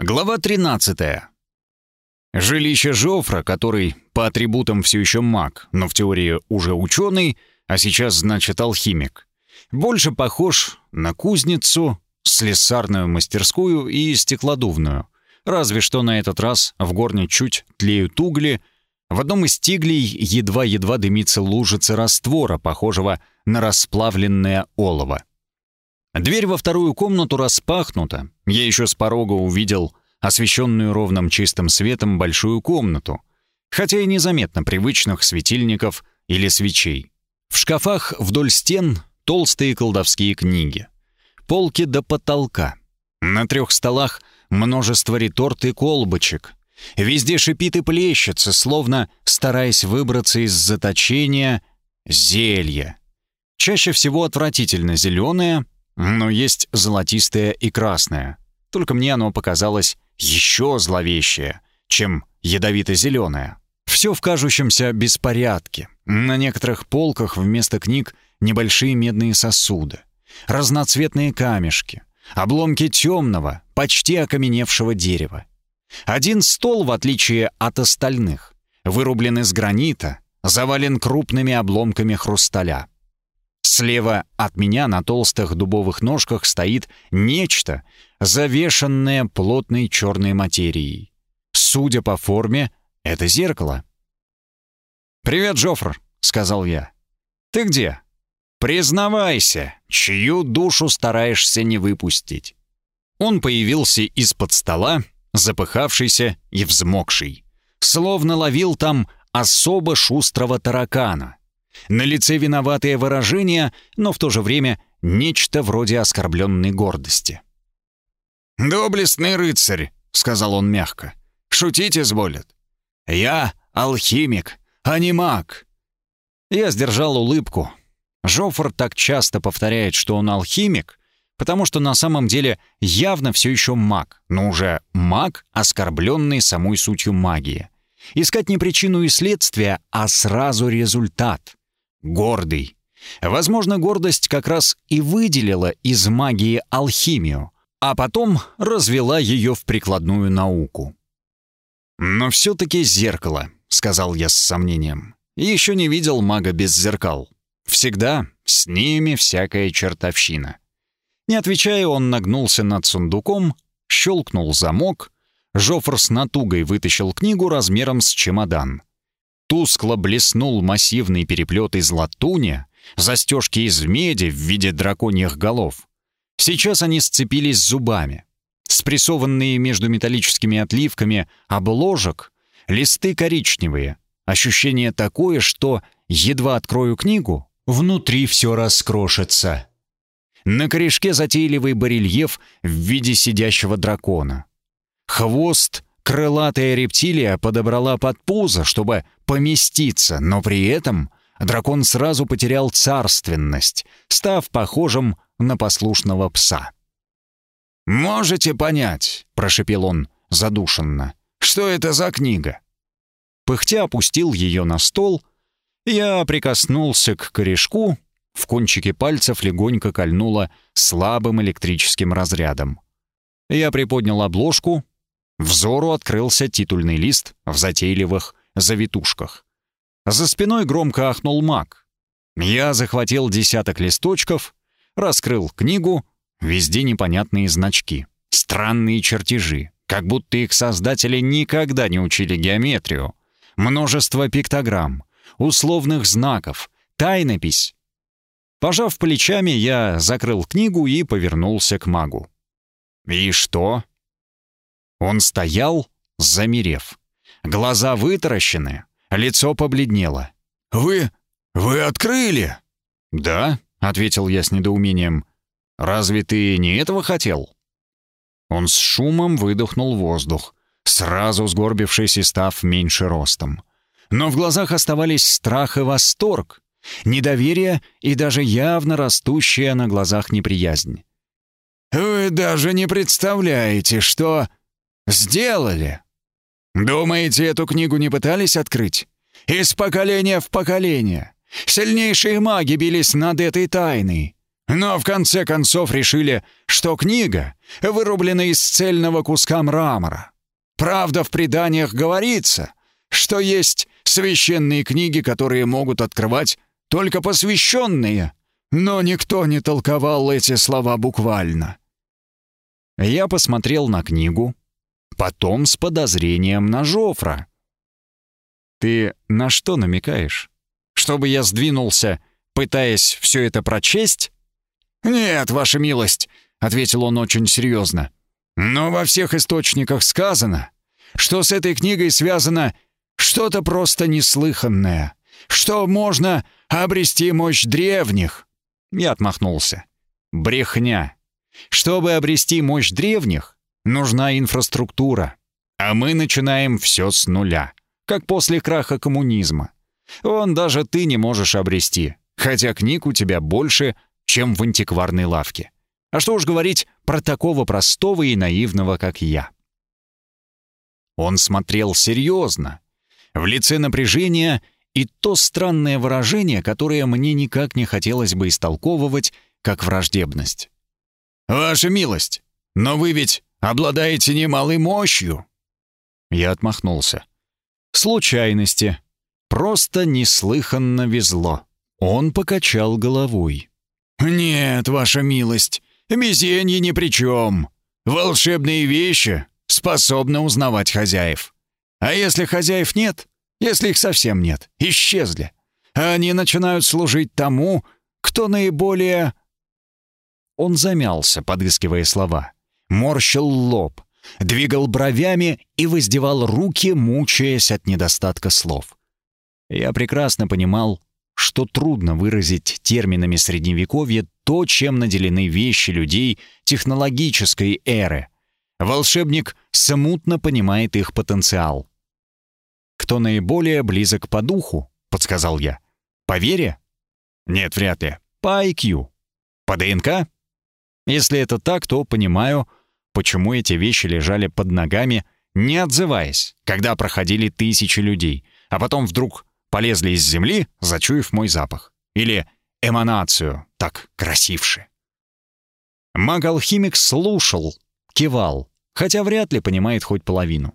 Глава 13. Жилище Жофра, который по атрибутам все еще маг, но в теории уже ученый, а сейчас, значит, алхимик, больше похож на кузницу, слесарную мастерскую и стеклодувную. Разве что на этот раз в горне чуть тлеют угли, в одном из тиглей едва-едва дымится лужица раствора, похожего на расплавленное олово. Дверь во вторую комнату распахнута. Я еще с порога увидел освещенную ровным чистым светом большую комнату, хотя и незаметно привычных светильников или свечей. В шкафах вдоль стен толстые колдовские книги. Полки до потолка. На трех столах множество реторт и колбочек. Везде шипит и плещется, словно стараясь выбраться из заточения зелья. Чаще всего отвратительно зеленое, но есть золотистое и красное. Только мне оно показалось еще зловещее, чем ядовито-зеленое. Все в кажущемся беспорядке. На некоторых полках вместо книг небольшие медные сосуды, разноцветные камешки, обломки темного, почти окаменевшего дерева. Один стол, в отличие от остальных, вырублен из гранита, завален крупными обломками хрусталя. Слева от меня на толстых дубовых ножках стоит нечто, завешенное плотной черной материей. Судя по форме, это зеркало. «Привет, Джофр», — сказал я. «Ты где?» «Признавайся, чью душу стараешься не выпустить?» Он появился из-под стола, запыхавшийся и взмокший, словно ловил там особо шустрого таракана. На лице виноватое выражение, но в то же время нечто вроде оскорбленной гордости. «Доблестный рыцарь», — сказал он мягко, — «шутить изволят. Я алхимик, а не маг». Я сдержал улыбку. Жофр так часто повторяет, что он алхимик, потому что на самом деле явно все еще маг, но уже маг, оскорбленный самой сутью магии. Искать не причину и следствие, а сразу результат. Гордый. Возможно, гордость как раз и выделила из магии алхимию, а потом развела ее в прикладную науку. «Но все-таки зеркало», — сказал я с сомнением. «Еще не видел мага без зеркал. Всегда с ними всякая чертовщина». Не отвечая, он нагнулся над сундуком, щелкнул замок. Жофр с натугой вытащил книгу размером с чемодан. Тускло блеснул массивный переплет из латуни, застежки из меди в виде драконьих голов. Сейчас они сцепились зубами. Спрессованные между металлическими отливками обложек, листы коричневые. Ощущение такое, что, едва открою книгу, внутри все раскрошится. На корешке затейливый барельеф в виде сидящего дракона. Хвост крылатая рептилия подобрала под пузо, чтобы поместиться, но при этом дракон сразу потерял царственность, став похожим на послушного пса. «Можете понять», — прошепел он задушенно, — «что это за книга?» Пыхтя опустил ее на стол, я прикоснулся к корешку, в кончике пальцев легонько кольнуло слабым электрическим разрядом. Я приподнял обложку, взору открылся титульный лист в затейливых завитушках. За спиной громко ахнул маг. Я захватил десяток листочков, раскрыл книгу, везде непонятные значки, странные чертежи, как будто их создатели никогда не учили геометрию, множество пиктограмм, условных знаков, тайнопись. Пожав плечами, я закрыл книгу и повернулся к магу. «И что?» Он стоял, замерев. Глаза вытаращены, лицо побледнело. «Вы... вы открыли?» «Да», — ответил я с недоумением. «Разве ты не этого хотел?» Он с шумом выдохнул воздух, сразу сгорбившись и став меньше ростом. Но в глазах оставались страх и восторг, недоверие и даже явно растущая на глазах неприязнь. «Вы даже не представляете, что сделали!» «Думаете, эту книгу не пытались открыть? Из поколения в поколение. Сильнейшие маги бились над этой тайной. Но в конце концов решили, что книга вырублена из цельного куска мрамора. Правда, в преданиях говорится, что есть священные книги, которые могут открывать только посвященные, но никто не толковал эти слова буквально. Я посмотрел на книгу, потом с подозрением на Жофра. «Ты на что намекаешь? Чтобы я сдвинулся, пытаясь все это прочесть?» «Нет, ваша милость», — ответил он очень серьезно. «Но во всех источниках сказано, что с этой книгой связано что-то просто неслыханное, что можно обрести мощь древних». Я отмахнулся. «Брехня. Чтобы обрести мощь древних, нужна инфраструктура. А мы начинаем все с нуля, как после краха коммунизма. Он даже ты не можешь обрести, хотя книг у тебя больше, чем в антикварной лавке. А что уж говорить про такого простого и наивного, как я. Он смотрел серьезно, в лице напряжения и то странное выражение, которое мне никак не хотелось бы истолковывать как враждебность. «Ваша милость, но вы ведь обладаете немалой мощью!» Я отмахнулся. «Случайности. Просто неслыханно везло». Он покачал головой. «Нет, ваша милость, везенье ни при чем. Волшебные вещи способны узнавать хозяев. А если хозяев нет, если их совсем нет, исчезли, они начинают служить тому, кто наиболее...» Он замялся, подыскивая слова, морщил лоб, двигал бровями и воздевал руки, мучаясь от недостатка слов. Я прекрасно понимал, что трудно выразить терминами Средневековья то, чем наделены вещи людей технологической эры. Волшебник смутно понимает их потенциал. «Кто наиболее близок по духу?» — подсказал я. «По вере?» «Нет, вряд ли. По IQ. По ДНК?» Если это так, то понимаю, почему эти вещи лежали под ногами, не отзываясь, когда проходили тысячи людей, а потом вдруг полезли из земли, зачуяв мой запах. Или эманацию, так красивше. Маг-алхимик слушал, кивал, хотя вряд ли понимает хоть половину.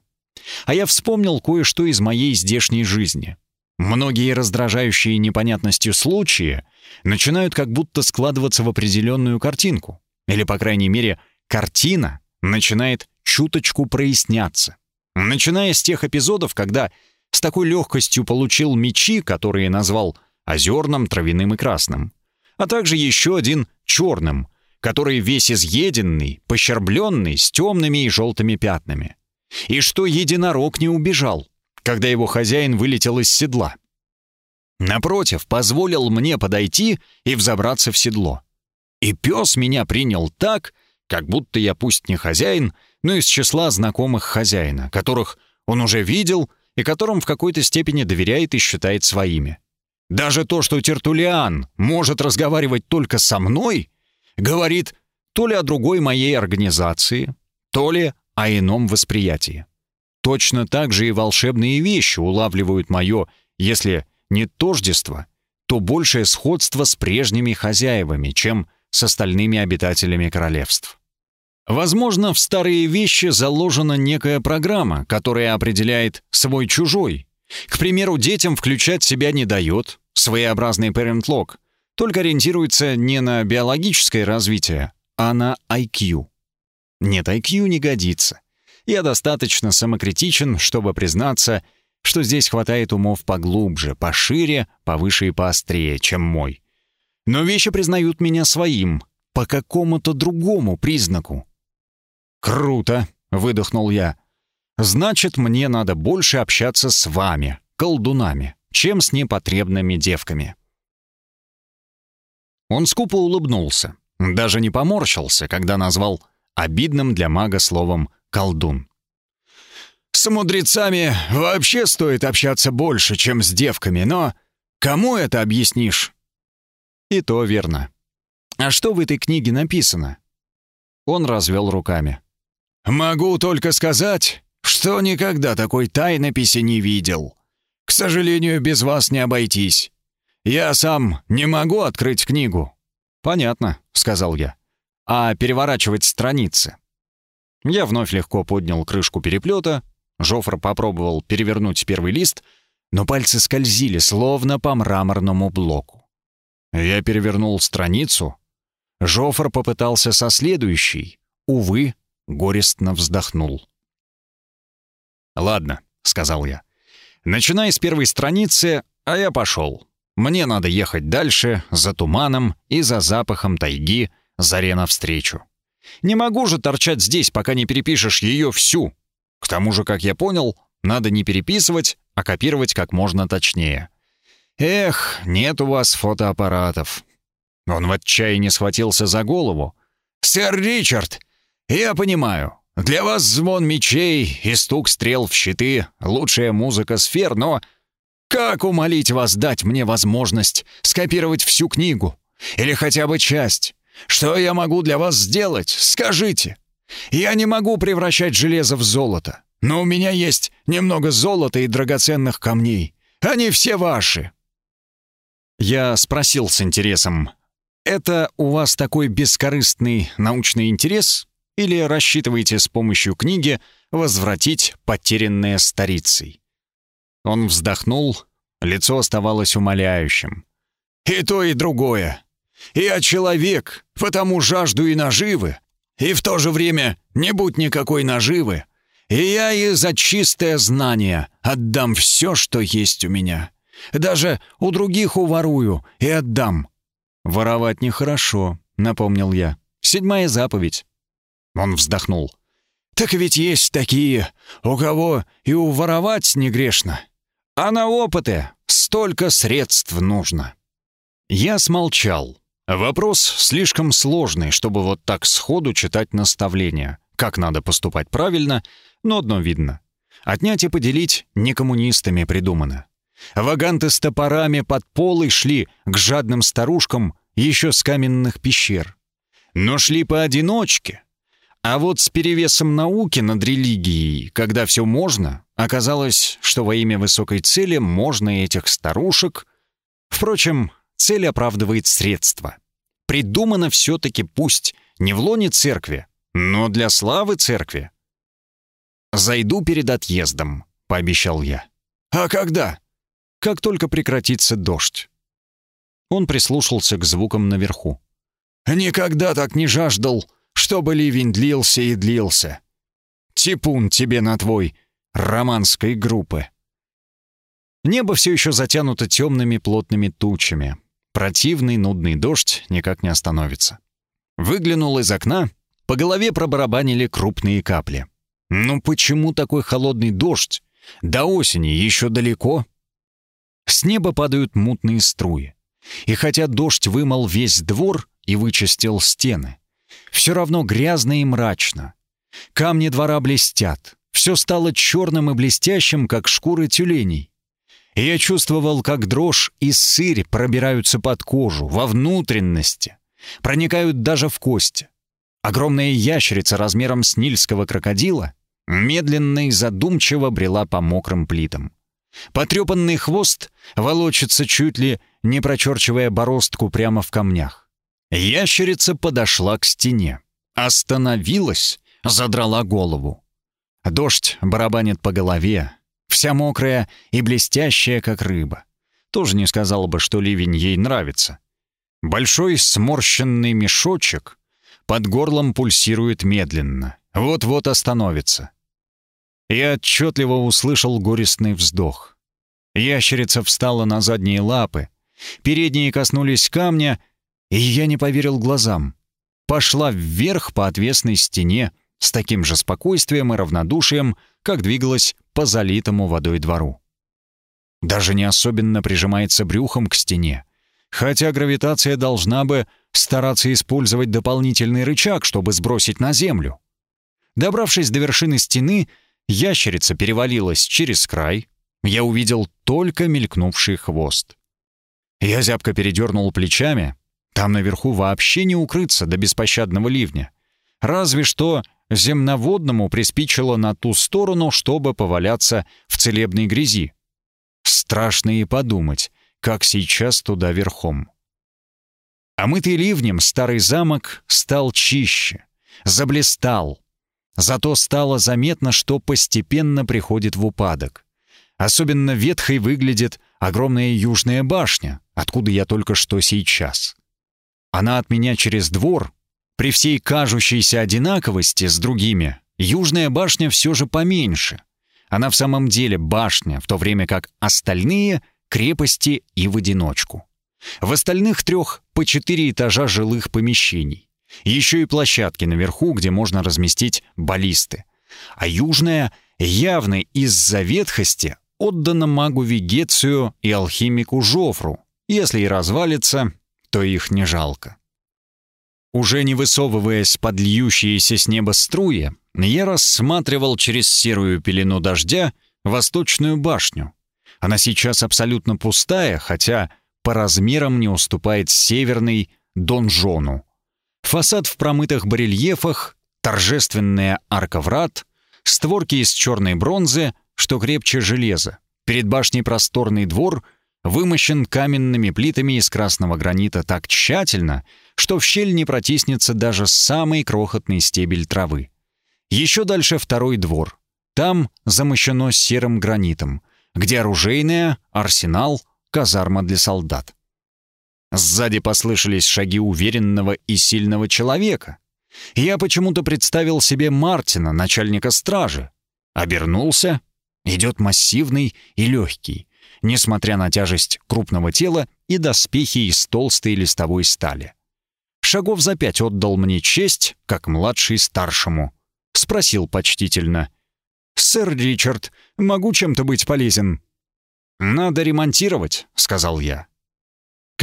А я вспомнил кое-что из моей здешней жизни. Многие раздражающие непонятностью случаи начинают как будто складываться в определенную картинку. Или, по крайней мере, картина начинает чуточку проясняться. Начиная с тех эпизодов, когда с такой легкостью получил мечи, которые назвал озерным, травяным и красным, а также еще один черным, который весь изъеденный, пощербленный, с темными и желтыми пятнами. И что единорог не убежал, когда его хозяин вылетел из седла. Напротив, позволил мне подойти и взобраться в седло. И пес меня принял так, как будто я пусть не хозяин, но из числа знакомых хозяина, которых он уже видел и которым в какой-то степени доверяет и считает своими. Даже то, что Тертулиан может разговаривать только со мной, говорит то ли о другой моей организации, то ли о ином восприятии. Точно так же и волшебные вещи улавливают мое, если не тождество, то большее сходство с прежними хозяевами, чем с остальными обитателями королевств. Возможно, в старые вещи заложена некая программа, которая определяет свой-чужой. К примеру, детям включать себя не дает, своеобразный parent lock, только ориентируется не на биологическое развитие, а на IQ. Нет, IQ не годится. Я достаточно самокритичен, чтобы признаться, что здесь хватает умов поглубже, пошире, повыше и поострее, чем мой. Но вещи признают меня своим, по какому-то другому признаку. «Круто!» — выдохнул я. «Значит, мне надо больше общаться с вами, колдунами, чем с непотребными девками». Он скупо улыбнулся, даже не поморщился, когда назвал обидным для мага словом «колдун». «С мудрецами вообще стоит общаться больше, чем с девками, но кому это объяснишь?» «И то верно. А что в этой книге написано?» Он развел руками. Могу только сказать, что никогда такой тайнописи не видел. К сожалению, без вас не обойтись. Я сам не могу открыть книгу. «Понятно», — сказал я. «А переворачивать страницы?» Я вновь легко поднял крышку переплета. Жофр попробовал перевернуть первый лист, но пальцы скользили, словно по мраморному блоку. Я перевернул страницу. Жофр попытался со следующей. Увы, горестно вздохнул. «Ладно», — сказал я. «Начинай с первой страницы, а я пошел. Мне надо ехать дальше, за туманом и за запахом тайги, заре навстречу. Не могу же торчать здесь, пока не перепишешь ее всю. К тому же, как я понял, надо не переписывать, а копировать как можно точнее. Эх, нет у вас фотоаппаратов. Он в отчаянии схватился за голову. «Сэр Ричард, я понимаю, для вас звон мечей и стук стрел в щиты — лучшая музыка сфер, но как умолить вас дать мне возможность скопировать всю книгу? Или хотя бы часть? Что я могу для вас сделать? Скажите. Я не могу превращать железо в золото, но у меня есть немного золота и драгоценных камней. Они все ваши. Я спросил с интересом, это у вас такой бескорыстный научный интерес? Или рассчитываете с помощью книги возвратить потерянное старицей? Он вздохнул, лицо оставалось умоляющим. «И то, и другое. Я человек, потому жажду и наживы, и в то же время не будь никакой наживы. И я и за чистое знание отдам все, что есть у меня. Даже у других уворую и отдам». «Воровать нехорошо», — напомнил я. «Седьмая заповедь». Он вздохнул. «Так ведь есть такие, у кого и уворовать не грешно. А на опыты столько средств нужно». Я смолчал. Вопрос слишком сложный, чтобы вот так сходу читать наставления, как надо поступать правильно, но одно видно. Отнять и поделить не коммунистами придумано. Ваганты с топорами под полой шли к жадным старушкам еще с каменных пещер. Но шли поодиночке, а вот с перевесом науки над религией, когда все можно, оказалось, что во имя высокой цели можно этих старушек... Впрочем, цель оправдывает средства. Придумано все-таки пусть не в лоне церкви, но для славы церкви. «Зайду перед отъездом», — пообещал я. «А когда?» «Как только прекратится дождь». Он прислушался к звукам наверху. «Никогда так не жаждал чтобы ливень длился и длился. Типун тебе на твой романской группы. Небо все еще затянуто темными плотными тучами. Противный нудный дождь никак не остановится. Выглянул из окна, по голове пробарабанили крупные капли. Ну почему такой холодный дождь? До осени еще далеко. С неба падают мутные струи. И хотя дождь вымыл весь двор и вычистил стены, все равно грязно и мрачно. Камни двора блестят. Все стало черным и блестящим, как шкуры тюленей. И я чувствовал, как дрожь и сырь пробираются под кожу, во внутренности, проникают даже в кости. Огромная ящерица размером с нильского крокодила медленно и задумчиво брела по мокрым плитам. Потрепанный хвост волочится чуть ли не прочерчивая бороздку прямо в камнях. Ящерица подошла к стене, остановилась, задрала голову. Дождь барабанит по голове, вся мокрая и блестящая, как рыба. Тоже не сказала бы, что ливень ей нравится. Большой сморщенный мешочек под горлом пульсирует медленно, вот-вот остановится. Я отчетливо услышал горестный вздох. Ящерица встала на задние лапы, передние коснулись камня — и я не поверил глазам. Пошла вверх по отвесной стене с таким же спокойствием и равнодушием, как двигалась по залитому водой двору. Даже не особенно прижимается брюхом к стене, хотя гравитация должна бы стараться использовать дополнительный рычаг, чтобы сбросить на землю. Добравшись до вершины стены, ящерица перевалилась через край. Я увидел только мелькнувший хвост. Я зябко передернул плечами, там наверху вообще не укрыться до беспощадного ливня. Разве что земноводному приспичило на ту сторону, чтобы поваляться в целебной грязи. Страшно и подумать, как сейчас туда верхом. Омытый ливнем старый замок стал чище, заблистал. Зато стало заметно, что постепенно приходит в упадок. Особенно ветхой выглядит огромная южная башня, откуда я только что сейчас. Она от меня через двор, при всей кажущейся одинаковости с другими, южная башня все же поменьше. Она в самом деле башня, в то время как остальные — крепости и в одиночку. В остальных трех по четыре этажа жилых помещений. Еще и площадки наверху, где можно разместить баллисты. А южная явно из-за ветхости отдана магу Вегецию и алхимику Жофру. Если и развалится, то их не жалко. Уже не высовываясь под льющиеся с неба струи, я рассматривал через серую пелену дождя восточную башню. Она сейчас абсолютно пустая, хотя по размерам не уступает северной донжону. Фасад в промытых барельефах, торжественная арка врат, створки из черной бронзы, что крепче железа. Перед башней просторный двор вымощен каменными плитами из красного гранита так тщательно, что в щель не протиснется даже самый крохотный стебель травы. Еще дальше второй двор. Там замощено серым гранитом, где оружейная, арсенал, казарма для солдат. Сзади послышались шаги уверенного и сильного человека. Я почему-то представил себе Мартина, начальника стражи. Обернулся. Идет массивный и легкий, несмотря на тяжесть крупного тела и доспехи из толстой листовой стали. Шагов за пять отдал мне честь, как младший старшему. Спросил почтительно. «Сэр Ричард, могу чем-то быть полезен?» «Надо ремонтировать», — сказал я.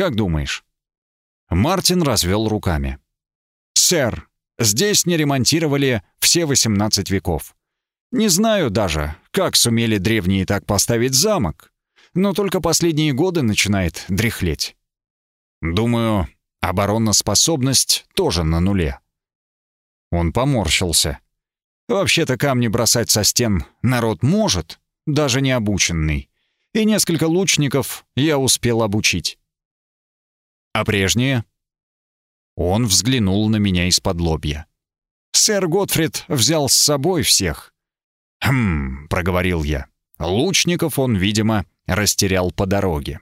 Как думаешь?» Мартин развел руками. «Сэр, здесь не ремонтировали все 18 веков. Не знаю даже, как сумели древние так поставить замок, но только последние годы начинает дряхлеть. Думаю, обороноспособность тоже на нуле». Он поморщился. «Вообще-то камни бросать со стен народ может, даже не обученный. И несколько лучников я успел обучить. А прежние?» Он взглянул на меня из-под лобья. «Сэр Готфрид взял с собой всех». «Хм», — проговорил я. Лучников он, видимо, растерял по дороге.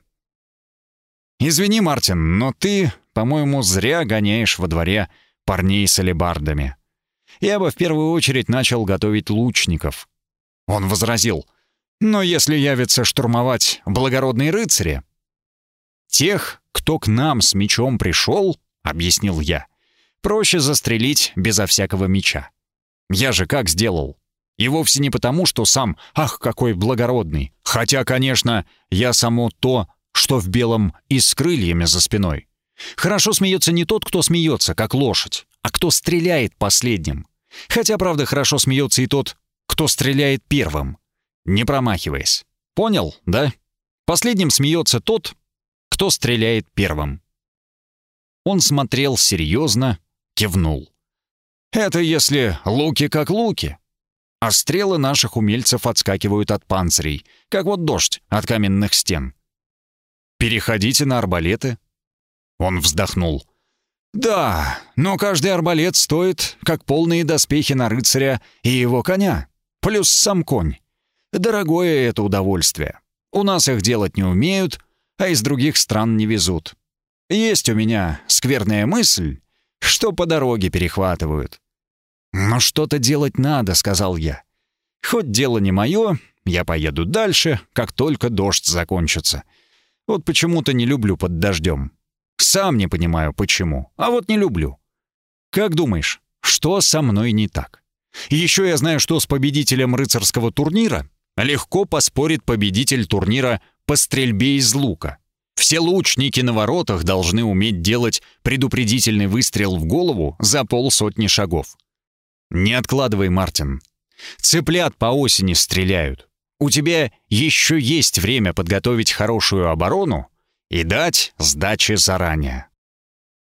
«Извини, Мартин, но ты, по-моему, зря гоняешь во дворе парней с алебардами. Я бы в первую очередь начал готовить лучников». Он возразил, «Но если явятся штурмовать благородные рыцари...» «Тех, кто к нам с мечом пришел, объяснил я, проще застрелить безо всякого меча. Я же как сделал? И вовсе не потому, что сам, ах, какой благородный. Хотя, конечно, я само то, что в белом и с крыльями за спиной. Хорошо смеется не тот, кто смеется, как лошадь, а кто стреляет последним. Хотя, правда, хорошо смеется и тот, кто стреляет первым, не промахиваясь. Понял, да? Последним смеется тот, кто стреляет первым. Он смотрел серьезно, кивнул. «Это если луки как луки. А стрелы наших умельцев отскакивают от панцирей, как вот дождь от каменных стен. Переходите на арбалеты». Он вздохнул. «Да, но каждый арбалет стоит, как полные доспехи на рыцаря и его коня, плюс сам конь. Дорогое это удовольствие. У нас их делать не умеют, а из других стран не везут. Есть у меня скверная мысль, что по дороге перехватывают. «Но что-то делать надо», — сказал я. «Хоть дело не мое, я поеду дальше, как только дождь закончится. Вот почему-то не люблю под дождем. Сам не понимаю, почему, а вот не люблю. Как думаешь, что со мной не так? Еще я знаю, что с победителем рыцарского турнира легко поспорит победитель турнира по стрельбе из лука. Все лучники на воротах должны уметь делать предупредительный выстрел в голову за полсотни шагов. Не откладывай, Мартин. Цыплят по осени стреляют. У тебя еще есть время подготовить хорошую оборону и дать сдачи заранее.